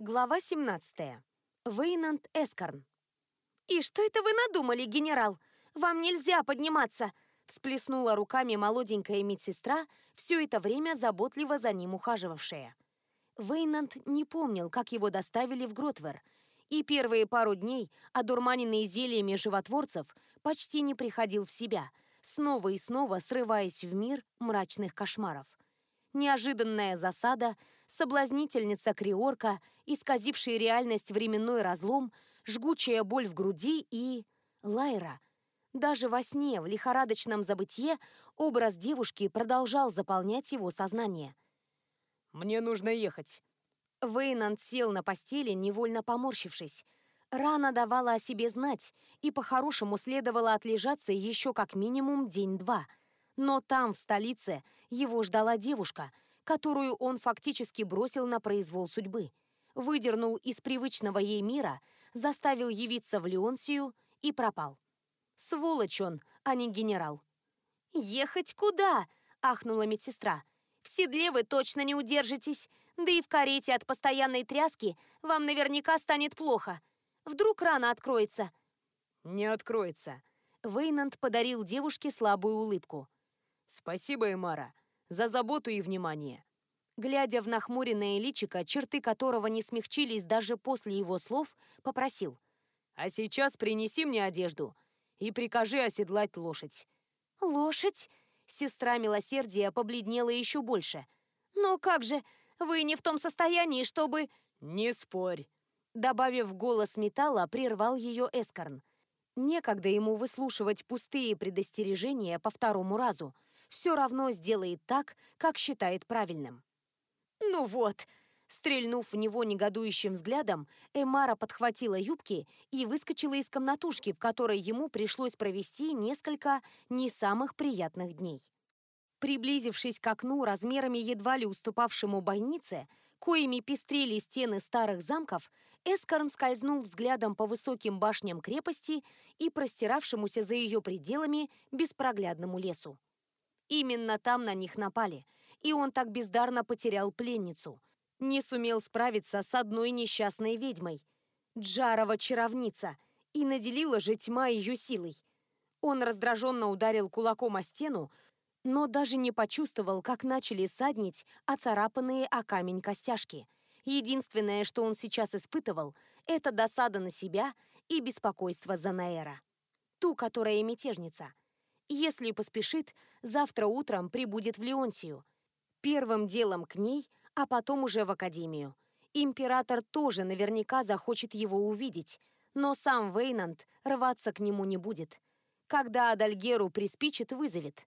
Глава 17. Вейнанд Эскарн. «И что это вы надумали, генерал? Вам нельзя подниматься!» Всплеснула руками молоденькая медсестра, все это время заботливо за ним ухаживавшая. Вейнанд не помнил, как его доставили в Гротвер, и первые пару дней, одурманенный зельями животворцев, почти не приходил в себя, снова и снова срываясь в мир мрачных кошмаров. Неожиданная засада, соблазнительница Исказившая реальность временной разлом, жгучая боль в груди и... Лайра. Даже во сне, в лихорадочном забытье, образ девушки продолжал заполнять его сознание. «Мне нужно ехать». Вейнанд сел на постели, невольно поморщившись. Рана давала о себе знать, и по-хорошему следовало отлежаться еще как минимум день-два. Но там, в столице, его ждала девушка, которую он фактически бросил на произвол судьбы. Выдернул из привычного ей мира, заставил явиться в Леонсию и пропал. Сволочь он, а не генерал. «Ехать куда?» – ахнула медсестра. «В седле вы точно не удержитесь, да и в карете от постоянной тряски вам наверняка станет плохо. Вдруг рана откроется?» «Не откроется». Вейнанд подарил девушке слабую улыбку. «Спасибо, Эмара, за заботу и внимание». Глядя в нахмуренное личико, черты которого не смягчились даже после его слов, попросил. «А сейчас принеси мне одежду и прикажи оседлать лошадь». «Лошадь?» Сестра милосердия побледнела еще больше. «Но как же, вы не в том состоянии, чтобы...» «Не спорь!» Добавив голос металла, прервал ее Эскорн. Некогда ему выслушивать пустые предостережения по второму разу. Все равно сделает так, как считает правильным. «Ну вот!» Стрельнув в него негодующим взглядом, Эмара подхватила юбки и выскочила из комнатушки, в которой ему пришлось провести несколько не самых приятных дней. Приблизившись к окну размерами едва ли уступавшему бойнице, коими пестрели стены старых замков, Эскорн скользнул взглядом по высоким башням крепости и простиравшемуся за ее пределами беспроглядному лесу. Именно там на них напали, и он так бездарно потерял пленницу. Не сумел справиться с одной несчастной ведьмой. Джарова чаровница, и наделила же тьма ее силой. Он раздраженно ударил кулаком о стену, но даже не почувствовал, как начали саднить оцарапанные о камень костяшки. Единственное, что он сейчас испытывал, это досада на себя и беспокойство за Наэра. Ту, которая мятежница. Если поспешит, завтра утром прибудет в Леонсию. Первым делом к ней, а потом уже в Академию. Император тоже наверняка захочет его увидеть, но сам Вейнанд рваться к нему не будет. Когда Адальгеру приспичит, вызовет.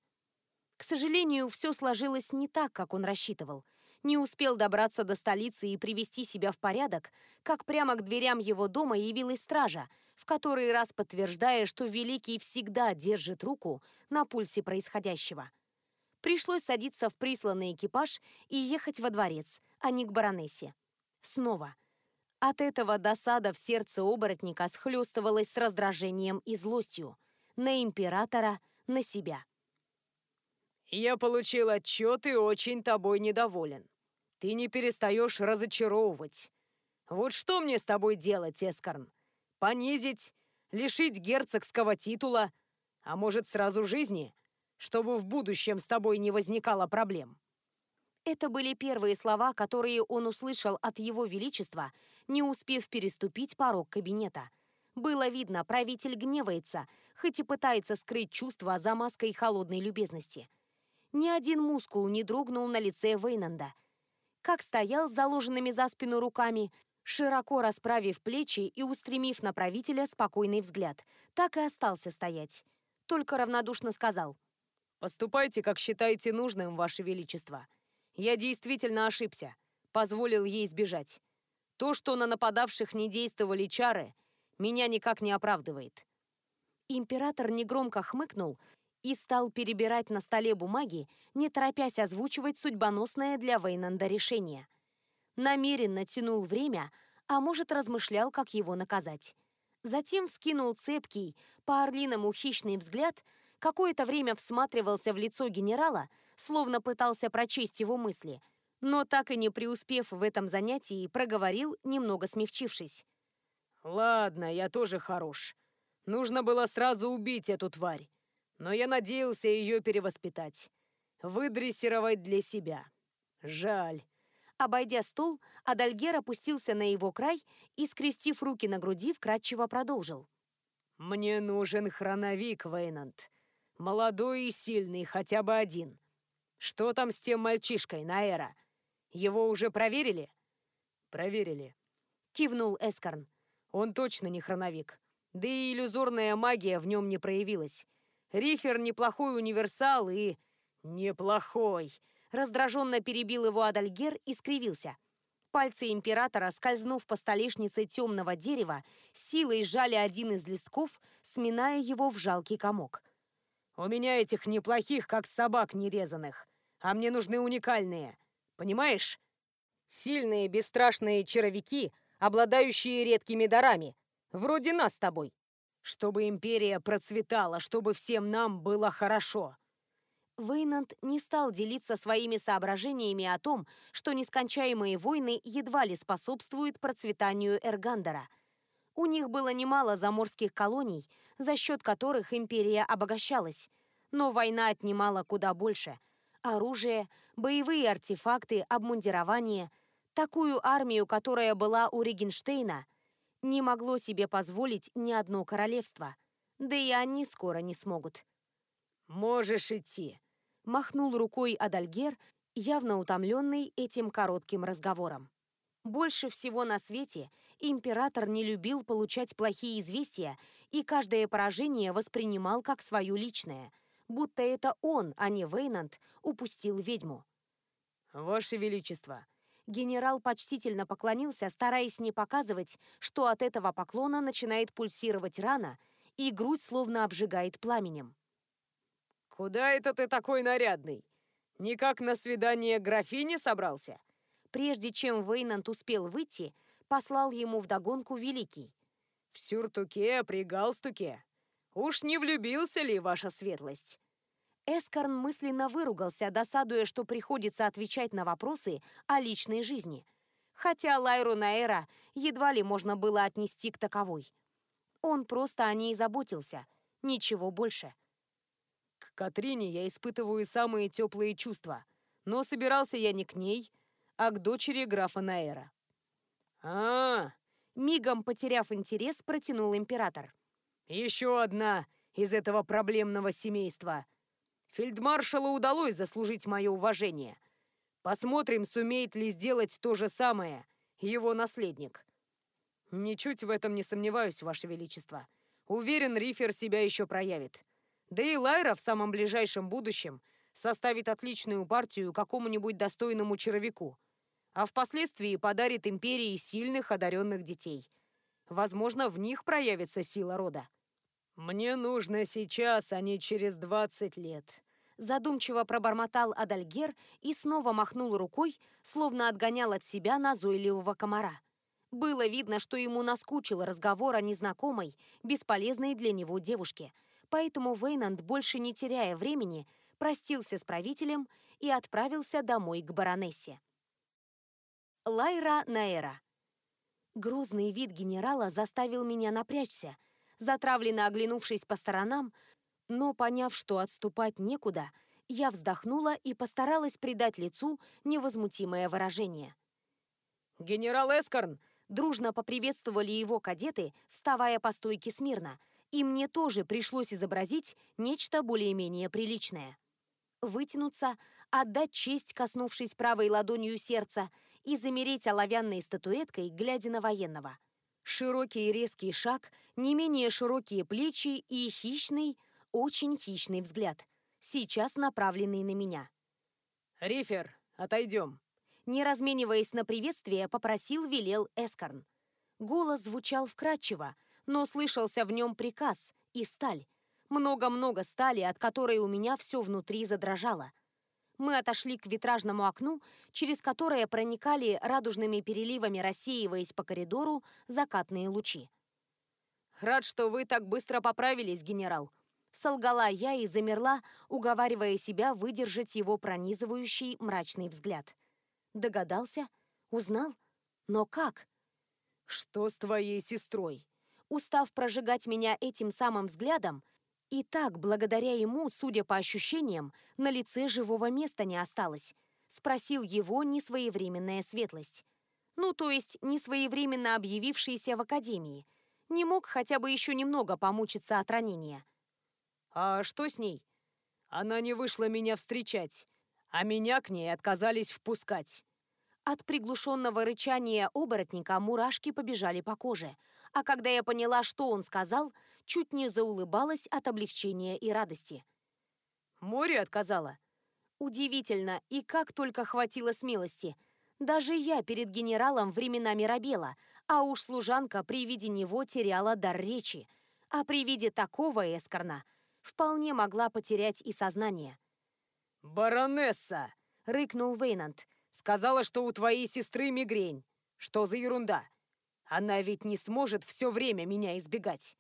К сожалению, все сложилось не так, как он рассчитывал. Не успел добраться до столицы и привести себя в порядок, как прямо к дверям его дома явилась стража, в который раз подтверждая, что Великий всегда держит руку на пульсе происходящего. Пришлось садиться в присланный экипаж и ехать во дворец, а не к баронессе. Снова. От этого досада в сердце оборотника схлестывалась с раздражением и злостью. На императора, на себя. «Я получил отчет и очень тобой недоволен. Ты не перестаешь разочаровывать. Вот что мне с тобой делать, Эскорн? Понизить, лишить герцогского титула, а может сразу жизни, чтобы в будущем с тобой не возникало проблем?» Это были первые слова, которые он услышал от его величества, не успев переступить порог кабинета. Было видно, правитель гневается, хоть и пытается скрыть чувства за маской холодной любезности – ни один мускул не дрогнул на лице Вейнанда. Как стоял с заложенными за спину руками, широко расправив плечи и устремив на правителя спокойный взгляд, так и остался стоять. Только равнодушно сказал. «Поступайте, как считаете нужным, Ваше Величество. Я действительно ошибся. Позволил ей сбежать. То, что на нападавших не действовали чары, меня никак не оправдывает». Император негромко хмыкнул и стал перебирать на столе бумаги, не торопясь озвучивать судьбоносное для Вейнанда решение. Намеренно тянул время, а может, размышлял, как его наказать. Затем вскинул цепкий, по-орлиному хищный взгляд, какое-то время всматривался в лицо генерала, словно пытался прочесть его мысли, но так и не преуспев в этом занятии, проговорил, немного смягчившись. «Ладно, я тоже хорош. Нужно было сразу убить эту тварь, но я надеялся ее перевоспитать, выдрессировать для себя. Жаль». Обойдя стол, Адальгер опустился на его край и, скрестив руки на груди, вкратчиво продолжил. «Мне нужен хроновик, Вейнант. Молодой и сильный, хотя бы один. Что там с тем мальчишкой, Наэра? Его уже проверили?» «Проверили», — кивнул Эскарн. «Он точно не хроновик. Да и иллюзорная магия в нем не проявилась. Рифер неплохой универсал и... Неплохой!» Раздраженно перебил его Адальгер и скривился. Пальцы императора, скользнув по столешнице темного дерева, силой сжали один из листков, сминая его в жалкий комок. «У меня этих неплохих, как собак нерезанных, а мне нужны уникальные. Понимаешь? Сильные, бесстрашные чаровики, обладающие редкими дарами, вроде нас с тобой. Чтобы империя процветала, чтобы всем нам было хорошо. Вейнанд не стал делиться своими соображениями о том, что нескончаемые войны едва ли способствуют процветанию Эргандера. У них было немало заморских колоний, за счет которых империя обогащалась, но война отнимала куда больше. Оружие, боевые артефакты, обмундирование. Такую армию, которая была у Регенштейна, не могло себе позволить ни одно королевство. Да и они скоро не смогут. «Можешь идти», махнул рукой Адальгер, явно утомленный этим коротким разговором. Больше всего на свете император не любил получать плохие известия и каждое поражение воспринимал как свое личное, будто это он, а не Вейнанд, упустил ведьму. «Ваше Величество!» Генерал почтительно поклонился, стараясь не показывать, что от этого поклона начинает пульсировать рана и грудь словно обжигает пламенем. «Куда это ты такой нарядный? Никак на свидание графини собрался?» Прежде чем Вейнант успел выйти, послал ему вдогонку Великий. «В сюртуке, при галстуке. Уж не влюбился ли ваша светлость?» Эскарн мысленно выругался, досадуя, что приходится отвечать на вопросы о личной жизни. Хотя Лайру Наэра едва ли можно было отнести к таковой. Он просто о ней заботился, ничего больше. Катрине я испытываю самые теплые чувства, но собирался я не к ней, а к дочери графа Наэра. А, Мигом потеряв интерес, протянул император. «Еще одна из этого проблемного семейства. Фельдмаршалу удалось заслужить мое уважение. Посмотрим, сумеет ли сделать то же самое его наследник». «Ничуть в этом не сомневаюсь, Ваше Величество. Уверен, Рифер себя еще проявит. Да и Лайра в самом ближайшем будущем составит отличную партию какому-нибудь достойному чаровику, а впоследствии подарит империи сильных одаренных детей. Возможно, в них проявится сила рода. «Мне нужно сейчас, а не через 20 лет», задумчиво пробормотал Адальгер и снова махнул рукой, словно отгонял от себя назойливого комара. Было видно, что ему наскучил разговор о незнакомой, бесполезной для него девушке – Поэтому Вейнанд, больше не теряя времени, простился с правителем и отправился домой к баронессе. Лайра Наэра. Грозный вид генерала заставил меня напрячься, затравленно оглянувшись по сторонам, но поняв, что отступать некуда, я вздохнула и постаралась придать лицу невозмутимое выражение. «Генерал Эскорн!» Дружно поприветствовали его кадеты, вставая по стойке смирно – и мне тоже пришлось изобразить нечто более-менее приличное. Вытянуться, отдать честь, коснувшись правой ладонью сердца, и замереть оловянной статуэткой, глядя на военного. Широкий резкий шаг, не менее широкие плечи и хищный, очень хищный взгляд, сейчас направленный на меня. «Рифер, отойдем!» Не размениваясь на приветствие, попросил, велел Эскорн. Голос звучал вкрадчиво, но слышался в нем приказ и сталь. Много-много стали, от которой у меня все внутри задрожало. Мы отошли к витражному окну, через которое проникали радужными переливами, рассеиваясь по коридору, закатные лучи. «Рад, что вы так быстро поправились, генерал», Солгала я и замерла, уговаривая себя выдержать его пронизывающий мрачный взгляд. Догадался? Узнал? Но как? «Что с твоей сестрой?» Устав прожигать меня этим самым взглядом, и так, благодаря ему, судя по ощущениям, на лице живого места не осталось, спросил его несвоевременная светлость. Ну, то есть, несвоевременно объявившийся в академии. Не мог хотя бы еще немного помучиться от ранения. «А что с ней?» «Она не вышла меня встречать, а меня к ней отказались впускать». От приглушенного рычания оборотника мурашки побежали по коже, а когда я поняла, что он сказал, чуть не заулыбалась от облегчения и радости. «Море отказала?» Удивительно, и как только хватило смелости. Даже я перед генералом временами робела, а уж служанка при виде него теряла дар речи. А при виде такого эскорна вполне могла потерять и сознание. «Баронесса!» — рыкнул Вейнант. Сказала, что у твоей сестры мигрень. Что за ерунда? Она ведь не сможет все время меня избегать.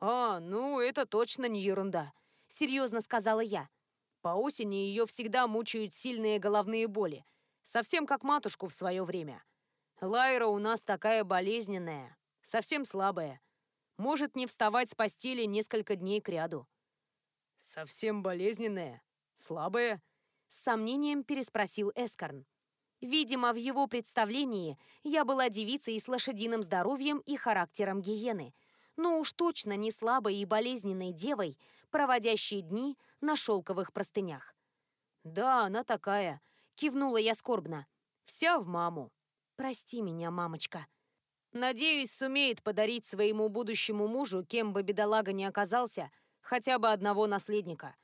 А, ну, это точно не ерунда, серьезно сказала я. По осени ее всегда мучают сильные головные боли. Совсем как матушку в свое время. Лайра у нас такая болезненная, совсем слабая. Может не вставать с постели несколько дней кряду. Совсем болезненная? Слабая? С сомнением переспросил Эскорн. Видимо, в его представлении я была девицей с лошадиным здоровьем и характером гиены, но уж точно не слабой и болезненной девой, проводящей дни на шелковых простынях. «Да, она такая», — кивнула я скорбно. «Вся в маму». «Прости меня, мамочка». «Надеюсь, сумеет подарить своему будущему мужу, кем бы бедолага ни оказался, хотя бы одного наследника».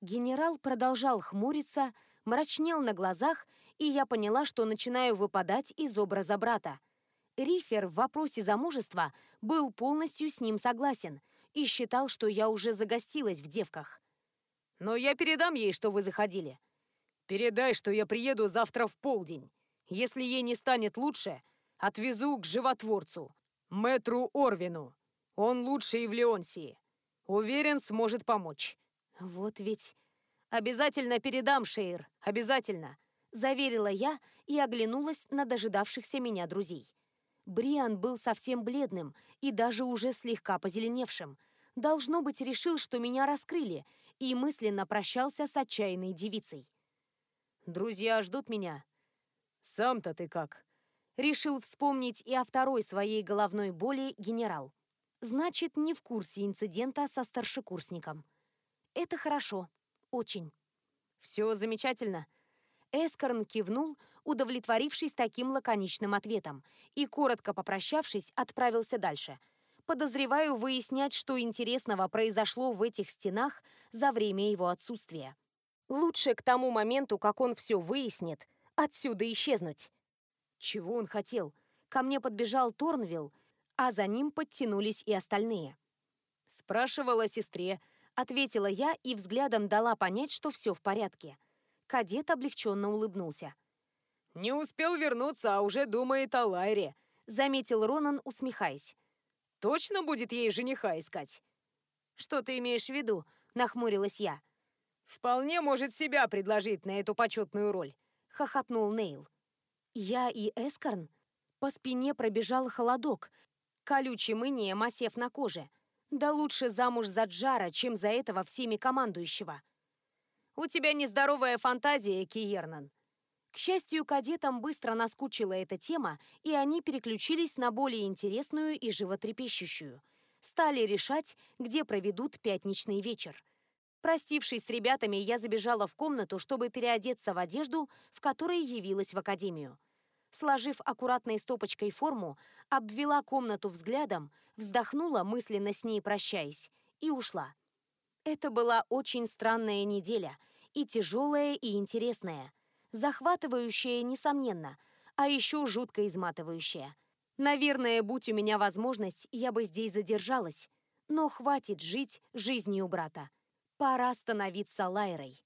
Генерал продолжал хмуриться, мрачнел на глазах, и я поняла, что начинаю выпадать из образа брата. Рифер в вопросе замужества был полностью с ним согласен и считал, что я уже загостилась в девках. «Но я передам ей, что вы заходили. Передай, что я приеду завтра в полдень. Если ей не станет лучше, отвезу к животворцу, мэтру Орвину. Он лучший в Леонсии. Уверен, сможет помочь. Вот ведь... «Обязательно передам, Шейр, обязательно!» Заверила я и оглянулась на дожидавшихся меня друзей. Бриан был совсем бледным и даже уже слегка позеленевшим. Должно быть, решил, что меня раскрыли, и мысленно прощался с отчаянной девицей. «Друзья ждут меня. Сам-то ты как?» Решил вспомнить и о второй своей головной боли генерал. Значит, не в курсе инцидента со старшекурсником. Это хорошо. Очень. Все замечательно. Эскорн кивнул, удовлетворившись таким лаконичным ответом, и, коротко попрощавшись, отправился дальше. Подозреваю выяснять, что интересного произошло в этих стенах за время его отсутствия. Лучше к тому моменту, как он все выяснит, отсюда исчезнуть. Чего он хотел? Ко мне подбежал Торнвилл, а за ним подтянулись и остальные. Спрашивала сестре, Ответила я и взглядом дала понять, что все в порядке. Кадет облегченно улыбнулся. «Не успел вернуться, а уже думает о Лайре», — заметил Ронан, усмехаясь. «Точно будет ей жениха искать?» «Что ты имеешь в виду?» — нахмурилась я. «Вполне может себя предложить на эту почетную роль», — хохотнул Нейл. «Я и Эскорн?» По спине пробежал холодок, колючим инеем осев на коже — да лучше замуж за Джара, чем за этого всеми командующего. У тебя нездоровая фантазия, Киернан. К счастью, кадетам быстро наскучила эта тема, и они переключились на более интересную и животрепещущую. Стали решать, где проведут пятничный вечер. Простившись с ребятами, я забежала в комнату, чтобы переодеться в одежду, в которой явилась в академию. Сложив аккуратной стопочкой форму, обвела комнату взглядом, вздохнула, мысленно с ней прощаясь, и ушла. Это была очень странная неделя, и тяжелая, и интересная. Захватывающая, несомненно, а еще жутко изматывающая. Наверное, будь у меня возможность, я бы здесь задержалась. Но хватит жить жизнью брата. Пора становиться Лайрой.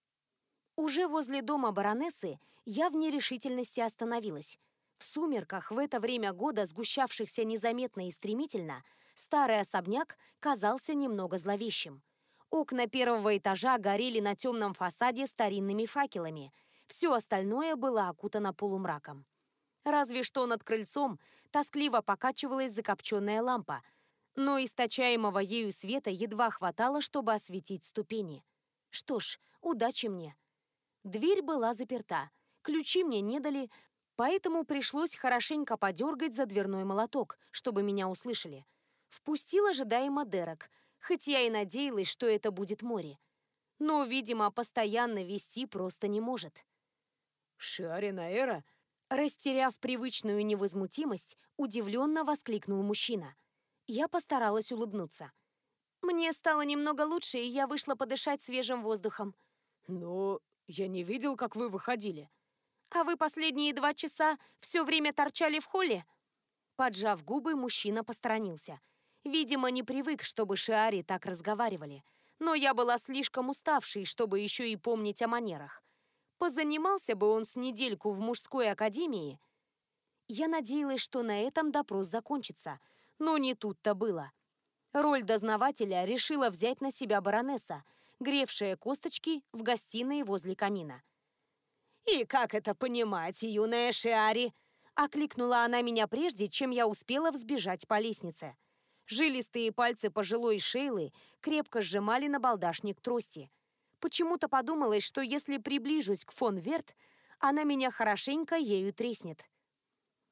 Уже возле дома баронессы я в нерешительности остановилась. В сумерках в это время года, сгущавшихся незаметно и стремительно, старый особняк казался немного зловещим. Окна первого этажа горели на темном фасаде старинными факелами. Все остальное было окутано полумраком. Разве что над крыльцом тоскливо покачивалась закопченная лампа, но источаемого ею света едва хватало, чтобы осветить ступени. Что ж, удачи мне. Дверь была заперта, ключи мне не дали, поэтому пришлось хорошенько подергать за дверной молоток, чтобы меня услышали. Впустил ожидаемо Дерек, хоть я и надеялась, что это будет море. Но, видимо, постоянно вести просто не может. «Шиарина Эра?» Растеряв привычную невозмутимость, удивленно воскликнул мужчина. Я постаралась улыбнуться. Мне стало немного лучше, и я вышла подышать свежим воздухом. «Но я не видел, как вы выходили». «А вы последние два часа все время торчали в холле?» Поджав губы, мужчина посторонился. Видимо, не привык, чтобы Шиари так разговаривали. Но я была слишком уставшей, чтобы еще и помнить о манерах. Позанимался бы он с недельку в мужской академии. Я надеялась, что на этом допрос закончится, но не тут-то было. Роль дознавателя решила взять на себя баронесса, гревшая косточки в гостиной возле камина. «И как это понимать, юная Шиари?» Окликнула она меня прежде, чем я успела взбежать по лестнице. Жилистые пальцы пожилой Шейлы крепко сжимали на балдашник трости. Почему-то подумалось, что если приближусь к фон Верт, она меня хорошенько ею треснет.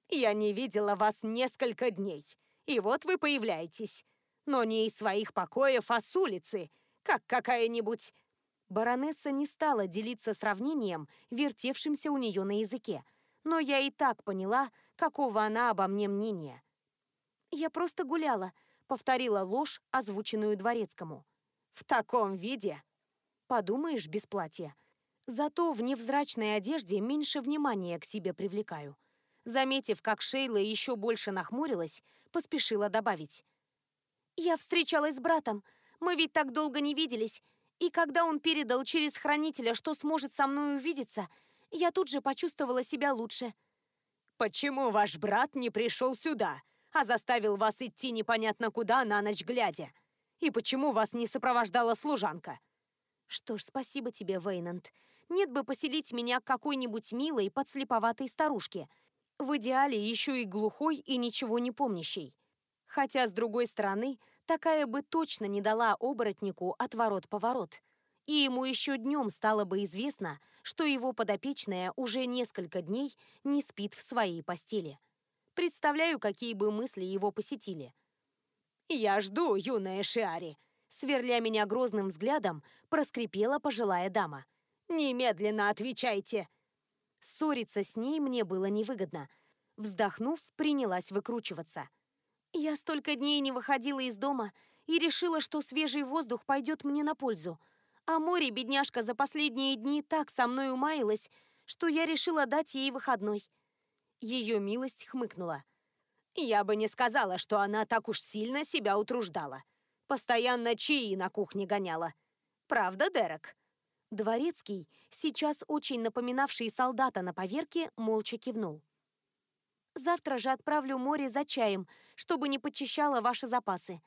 «Я не видела вас несколько дней, и вот вы появляетесь. Но не из своих покоев, а с улицы, как какая-нибудь...» Баронесса не стала делиться сравнением, вертевшимся у нее на языке, но я и так поняла, какого она обо мне мнения. «Я просто гуляла», — повторила ложь, озвученную дворецкому. «В таком виде?» Подумаешь, без платья. Зато в невзрачной одежде меньше внимания к себе привлекаю. Заметив, как Шейла еще больше нахмурилась, поспешила добавить. «Я встречалась с братом. Мы ведь так долго не виделись. И когда он передал через хранителя, что сможет со мной увидеться, я тут же почувствовала себя лучше». «Почему ваш брат не пришел сюда, а заставил вас идти непонятно куда на ночь глядя? И почему вас не сопровождала служанка?» Что ж, спасибо тебе, Вейнанд. Нет бы поселить меня к какой-нибудь милой, подслеповатой старушке. В идеале еще и глухой и ничего не помнящей. Хотя, с другой стороны, такая бы точно не дала оборотнику отворот-поворот. И ему еще днем стало бы известно, что его подопечная уже несколько дней не спит в своей постели. Представляю, какие бы мысли его посетили. «Я жду, юная Шиари», сверля меня грозным взглядом, проскрипела пожилая дама. «Немедленно отвечайте!» Ссориться с ней мне было невыгодно. Вздохнув, принялась выкручиваться. Я столько дней не выходила из дома и решила, что свежий воздух пойдет мне на пользу. А море, бедняжка, за последние дни так со мной умаялась, что я решила дать ей выходной. Ее милость хмыкнула. «Я бы не сказала, что она так уж сильно себя утруждала. Постоянно чаи на кухне гоняла. Правда, Дерек?» Дворецкий, сейчас очень напоминавший солдата на поверке, молча кивнул. «Завтра же отправлю море за чаем, чтобы не почищало ваши запасы».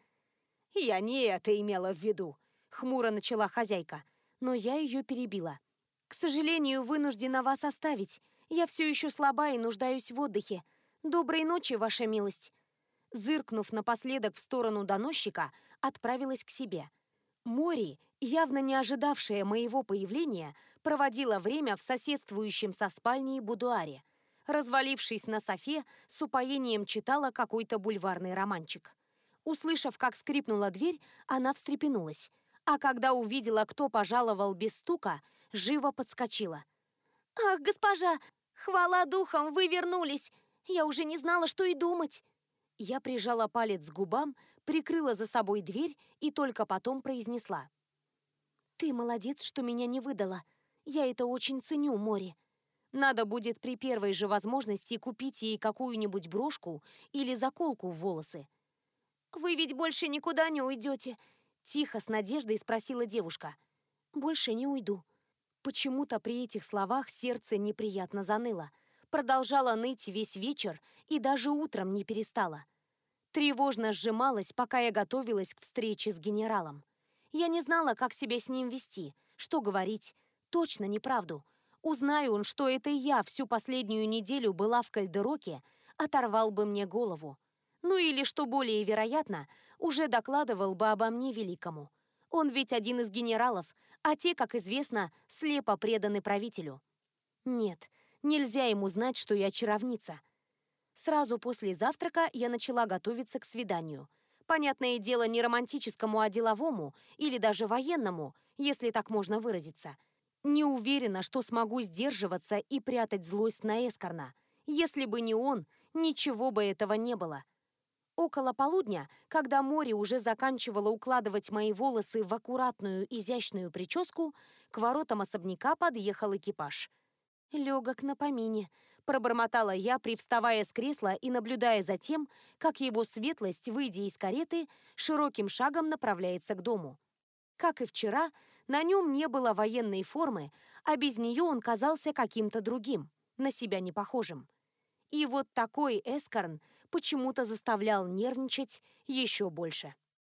«Я не это имела в виду», — хмуро начала хозяйка, но я ее перебила. «К сожалению, вынуждена вас оставить. Я все еще слаба и нуждаюсь в отдыхе. Доброй ночи, ваша милость». Зыркнув напоследок в сторону доносчика, отправилась к себе. Мори, явно не ожидавшая моего появления, проводила время в соседствующем со спальней будуаре. Развалившись на софе, с упоением читала какой-то бульварный романчик. Услышав, как скрипнула дверь, она встрепенулась. А когда увидела, кто пожаловал без стука, живо подскочила. «Ах, госпожа! Хвала духом, вы вернулись! Я уже не знала, что и думать!» Я прижала палец к губам, прикрыла за собой дверь и только потом произнесла. «Ты молодец, что меня не выдала. Я это очень ценю, Мори. Надо будет при первой же возможности купить ей какую-нибудь брошку или заколку в волосы». «Вы ведь больше никуда не уйдете?» Тихо, с надеждой спросила девушка. «Больше не уйду». Почему-то при этих словах сердце неприятно заныло. Продолжала ныть весь вечер и даже утром не перестала. Тревожно сжималась, пока я готовилась к встрече с генералом. Я не знала, как себя с ним вести, что говорить. Точно неправду. Узнаю он, что это я всю последнюю неделю была в Кальдероке, оторвал бы мне голову. Ну или, что более вероятно, уже докладывал бы обо мне великому. Он ведь один из генералов, а те, как известно, слепо преданы правителю. Нет, нельзя ему знать, что я чаровница. Сразу после завтрака я начала готовиться к свиданию. Понятное дело, не романтическому, а деловому или даже военному, если так можно выразиться. Не уверена, что смогу сдерживаться и прятать злость на Эскорна. Если бы не он, ничего бы этого не было. Около полудня, когда море уже заканчивало укладывать мои волосы в аккуратную, изящную прическу, к воротам особняка подъехал экипаж. Легок на помине, пробормотала я, привставая с кресла и наблюдая за тем, как его светлость, выйдя из кареты, широким шагом направляется к дому. Как и вчера, на нем не было военной формы, а без нее он казался каким-то другим, на себя не похожим. И вот такой Эскорн почему-то заставлял нервничать еще больше.